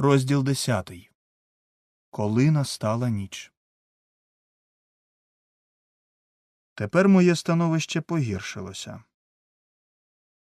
Розділ десятий. Коли настала ніч. Тепер моє становище погіршилося.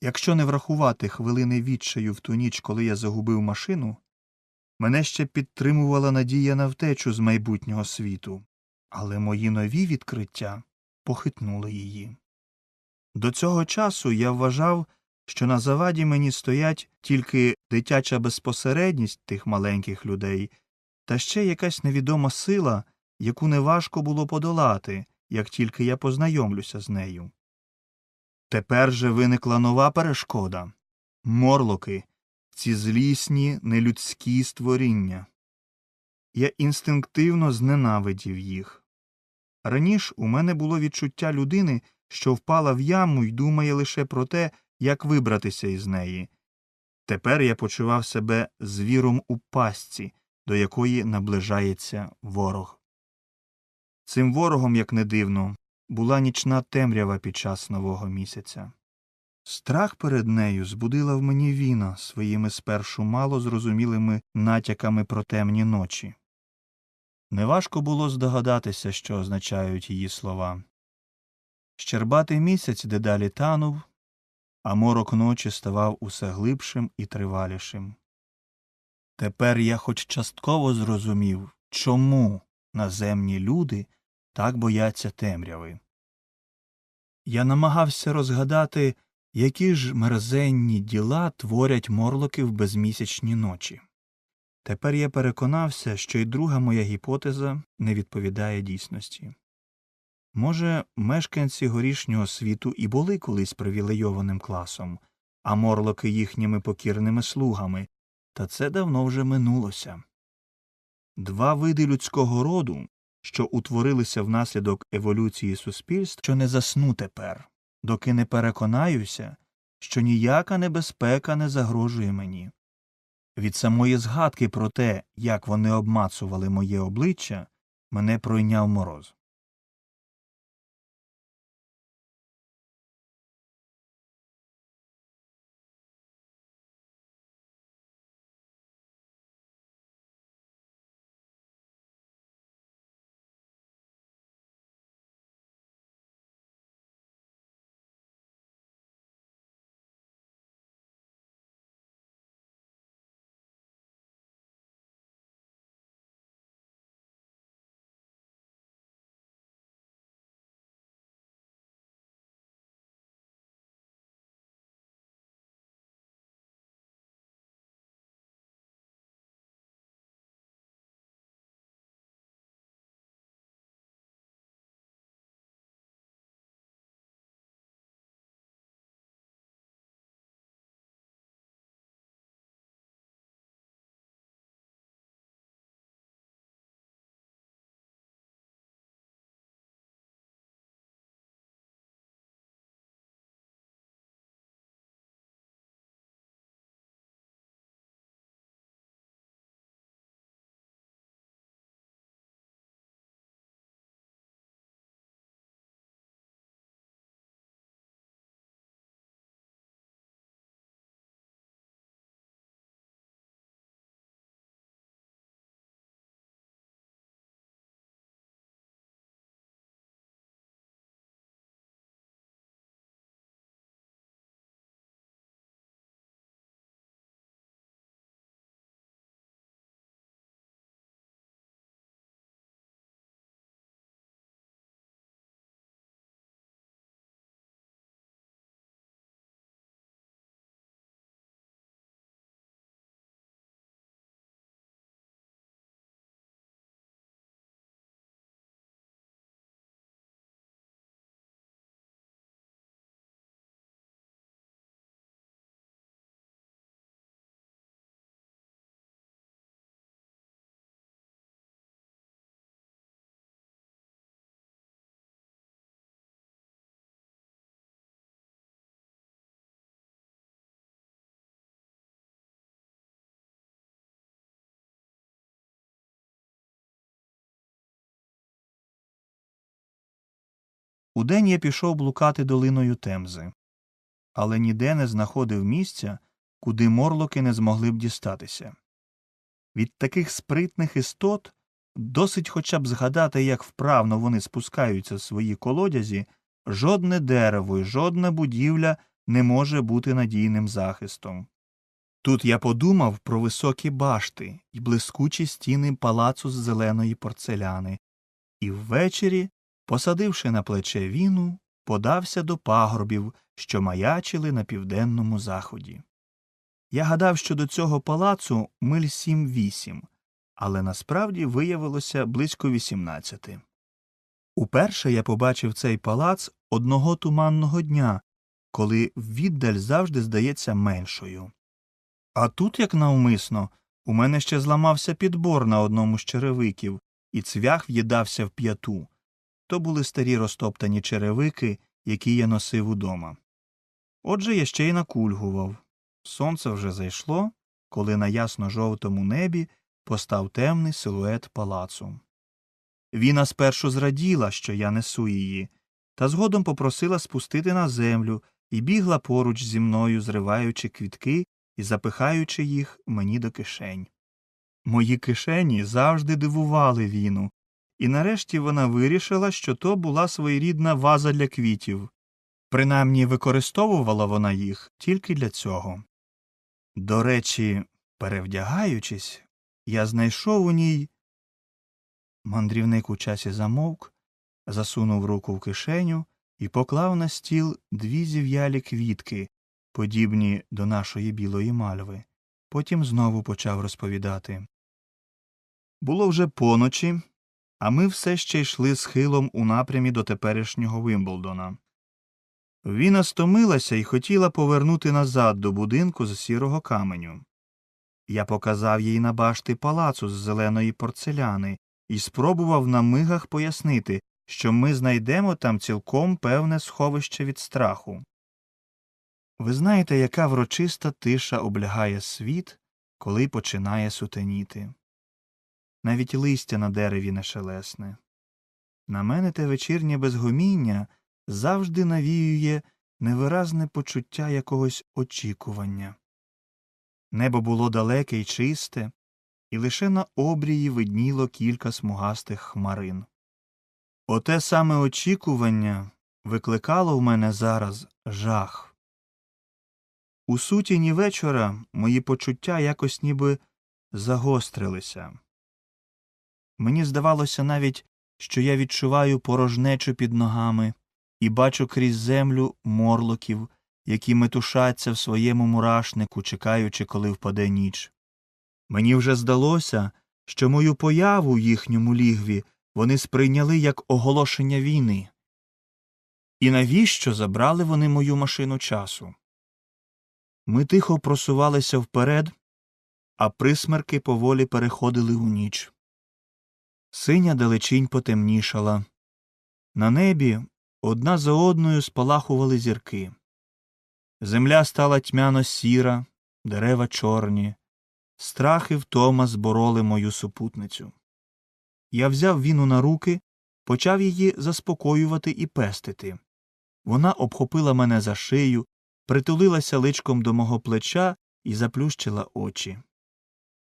Якщо не врахувати хвилини відчаю в ту ніч, коли я загубив машину, мене ще підтримувала надія на втечу з майбутнього світу, але мої нові відкриття похитнули її. До цього часу я вважав, що на заваді мені стоять тільки дитяча безпосередність тих маленьких людей та ще якась невідома сила, яку неважко було подолати, як тільки я познайомлюся з нею. Тепер же виникла нова перешкода морлоки, ці злісні, нелюдські створіння. Я інстинктивно зненавидів їх. Раніше у мене було відчуття людини, що впала в яму й думає лише про те, як вибратися із неї. Тепер я почував себе звіром у пастці, до якої наближається ворог. Цим ворогом, як не дивно, була нічна темрява під час нового місяця. Страх перед нею збудила в мені віна своїми спершу мало зрозумілими натяками про темні ночі. Неважко було здогадатися, що означають її слова. Щербатий місяць дедалі танув, а морок ночі ставав усе глибшим і тривалішим. Тепер я хоч частково зрозумів, чому наземні люди так бояться темряви. Я намагався розгадати, які ж мерзенні діла творять морлоки в безмісячні ночі. Тепер я переконався, що й друга моя гіпотеза не відповідає дійсності. Може, мешканці горішнього світу і були колись привілейованим класом, а морлоки їхніми покірними слугами, та це давно вже минулося. Два види людського роду, що утворилися внаслідок еволюції суспільств, що не засну тепер, доки не переконаюся, що ніяка небезпека не загрожує мені. Від самої згадки про те, як вони обмацували моє обличчя, мене пройняв мороз. Удень я пішов блукати долиною Темзи, але ніде не знаходив місця, куди морлоки не змогли б дістатися. Від таких спритних істот досить хоча б згадати, як вправно вони спускаються в свої колодязі, жодне дерево і жодна будівля не може бути надійним захистом. Тут я подумав про високі башти і блискучі стіни палацу з зеленої порцеляни, і ввечері, посадивши на плече віну, подався до пагорбів, що маячили на південному заході. Я гадав, що до цього палацу миль сім-вісім, але насправді виявилося близько вісімнадцяти. Уперше я побачив цей палац одного туманного дня, коли віддаль завжди здається меншою. А тут, як навмисно, у мене ще зламався підбор на одному з черевиків, і цвях в'їдався в п'яту. То були старі розтоптані черевики, які я носив удома. Отже, я ще й накульгував. Сонце вже зайшло, коли на ясно жовтому небі постав темний силует палацу. Віна спершу зраділа, що я несу її, та згодом попросила спустити на землю і бігла поруч зі мною, зриваючи квітки і запихаючи їх мені до кишень. Мої кишені завжди дивували віну, і нарешті вона вирішила, що то була своєрідна ваза для квітів. Принаймні використовувала вона їх тільки для цього. До речі, перевдягаючись, я знайшов у ній. Мандрівник у часі замовк, засунув руку в кишеню і поклав на стіл дві зів'ялі квітки, подібні до нашої білої мальви. Потім знову почав розповідати. Було вже поночі, а ми все ще йшли схилом у напрямі до теперішнього Вимблдона. Віна стомилася і хотіла повернути назад до будинку з сірого каменю. Я показав їй на башти палацу з зеленої порцеляни і спробував на мигах пояснити, що ми знайдемо там цілком певне сховище від страху. Ви знаєте, яка врочиста тиша облягає світ, коли починає сутеніти. Навіть листя на дереві не шелесне. На мене те вечірнє безгоміння завжди навіює невиразне почуття якогось очікування. Небо було далеке й чисте, і лише на обрії видніло кілька смугастих хмарин. Оте саме очікування викликало в мене зараз жах. У сутіні вечора мої почуття якось ніби загострилися. Мені здавалося навіть, що я відчуваю порожнечу під ногами і бачу крізь землю морлоків, які метушаться в своєму мурашнику, чекаючи, коли впаде ніч. Мені вже здалося, що мою появу в їхньому лігві вони сприйняли як оголошення війни. І навіщо забрали вони мою машину часу? Ми тихо просувалися вперед, а присмерки поволі переходили у ніч. Синя далечінь потемнішала. На небі одна за одною спалахували зірки. Земля стала тьмяно сіра, дерева чорні. Страх і втома збороли мою супутницю. Я взяв віну на руки, почав її заспокоювати і пестити. Вона обхопила мене за шию, притулилася личком до мого плеча і заплющила очі.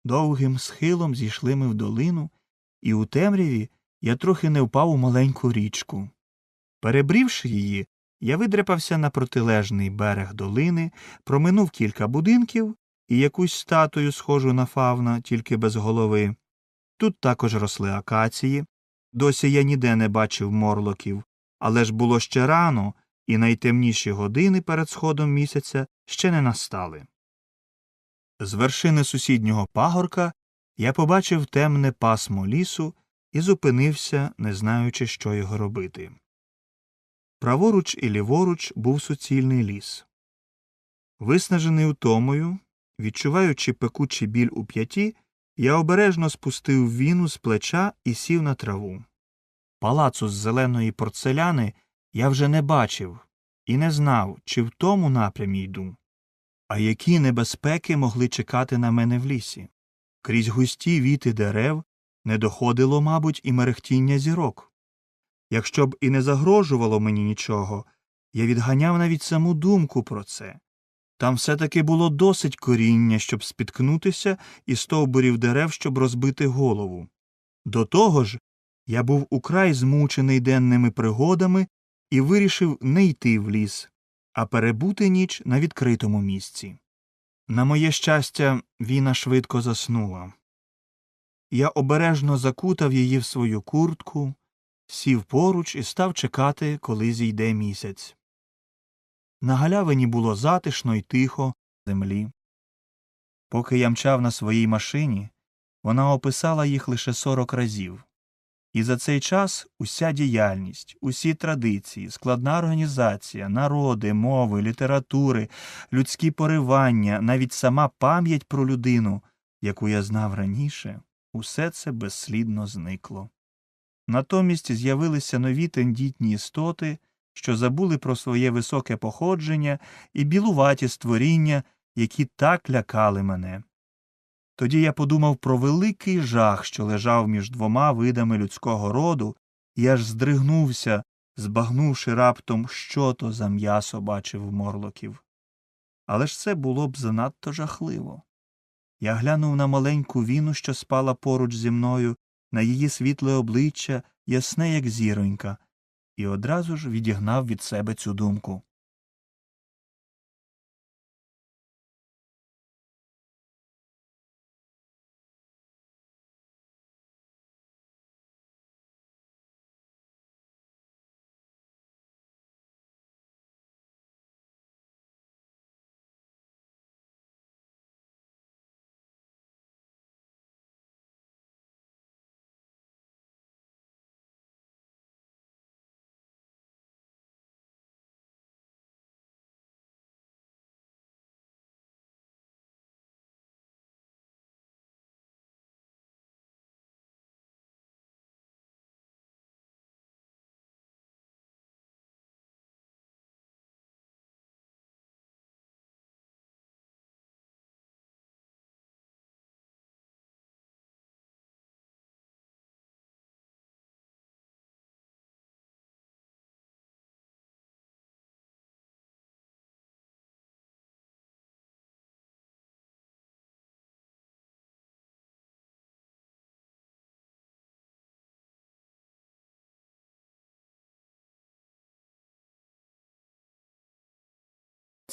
Довгим схилом зійшли ми в долину, і у темряві я трохи не впав у маленьку річку. Перебрівши її, я видряпався на протилежний берег долини, проминув кілька будинків і якусь статую, схожу на фавна, тільки без голови. Тут також росли акації. Досі я ніде не бачив морлоків, але ж було ще рано, і найтемніші години перед сходом місяця ще не настали. З вершини сусіднього пагорка я побачив темне пасмо лісу і зупинився, не знаючи, що його робити. Праворуч і ліворуч був суцільний ліс. Виснажений утомою, відчуваючи пекучий біль у п'яті, я обережно спустив віну з плеча і сів на траву. Палацу з зеленої порцеляни я вже не бачив і не знав, чи в тому напрямі йду. А які небезпеки могли чекати на мене в лісі? Крізь густі віти дерев не доходило, мабуть, і мерехтіння зірок. Якщо б і не загрожувало мені нічого, я відганяв навіть саму думку про це. Там все таки було досить коріння, щоб спіткнутися, і стовбурів дерев, щоб розбити голову. До того ж, я був украй змучений денними пригодами і вирішив не йти в ліс, а перебути ніч на відкритому місці. На моє щастя, Віна швидко заснула. Я обережно закутав її в свою куртку, сів поруч і став чекати, коли зійде місяць. На галявині було затишно й тихо землі. Поки я мчав на своїй машині, вона описала їх лише сорок разів. І за цей час уся діяльність, усі традиції, складна організація, народи, мови, літератури, людські поривання, навіть сама пам'ять про людину, яку я знав раніше, усе це безслідно зникло. Натомість з'явилися нові тендітні істоти, що забули про своє високе походження і білуваті створіння, які так лякали мене. Тоді я подумав про великий жах, що лежав між двома видами людського роду, і аж здригнувся, збагнувши раптом, що то за м'ясо бачив морлоків. Але ж це було б занадто жахливо. Я глянув на маленьку віну, що спала поруч зі мною, на її світле обличчя, ясне, як зіронька, і одразу ж відігнав від себе цю думку.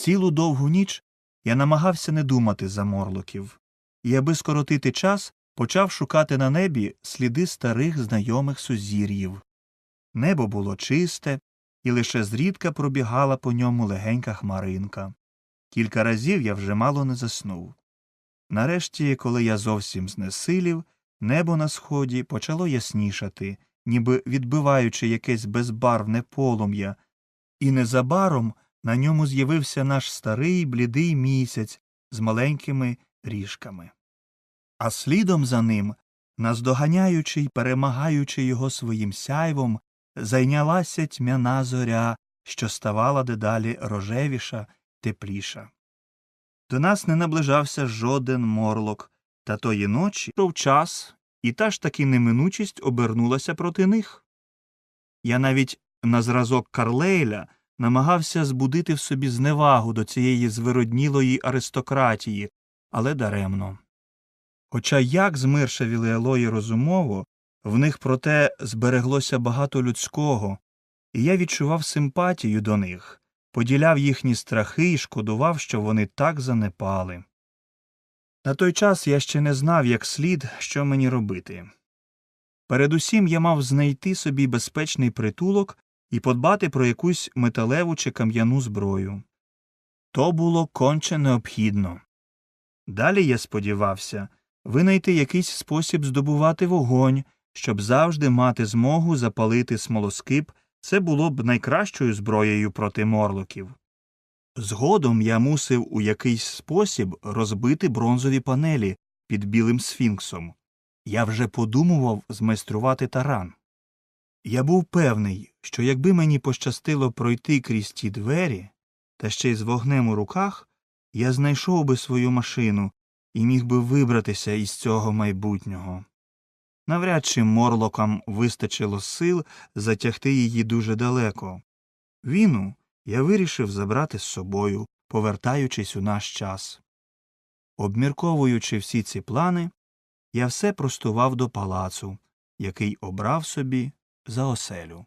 Цілу довгу ніч я намагався не думати за морлоків, і, аби скоротити час, почав шукати на небі сліди старих знайомих сузір'їв. Небо було чисте, і лише зрідка пробігала по ньому легенька хмаринка. Кілька разів я вже мало не заснув. Нарешті, коли я зовсім знесилів, небо на сході почало яснішати, ніби відбиваючи якесь безбарвне полум'я, і незабаром на ньому з'явився наш старий блідий місяць з маленькими ріжками. А слідом за ним, наздоганяючи й перемагаючи його своїм сяйвом, зайнялася тьмяна зоря, що ставала дедалі рожевіша, тепліша. До нас не наближався жоден морлок, та тої ночі пройшов час, і та ж таки неминучість обернулася проти них. Я навіть на зразок Карлейля намагався збудити в собі зневагу до цієї звироднілої аристократії, але даремно. Хоча як змиршавіли Елої розумово, в них проте збереглося багато людського, і я відчував симпатію до них, поділяв їхні страхи і шкодував, що вони так занепали. На той час я ще не знав, як слід, що мені робити. Передусім я мав знайти собі безпечний притулок і подбати про якусь металеву чи кам'яну зброю. То було конче необхідно. Далі я сподівався винайти якийсь спосіб здобувати вогонь, щоб завжди мати змогу запалити смолоскип, це було б найкращою зброєю проти морлоків. Згодом я мусив у якийсь спосіб розбити бронзові панелі під білим сфінксом. Я вже подумував змайструвати таран. Я був певний, що якби мені пощастило пройти крізь ті двері, та ще й з вогнем у руках, я знайшов би свою машину і міг би вибратися із цього майбутнього. Навряд чи морлокам вистачило сил затягти її дуже далеко. Віну я вирішив забрати з собою, повертаючись у наш час. Обмірковуючи всі ці плани, я все простував до палацу, який обрав собі за оселю.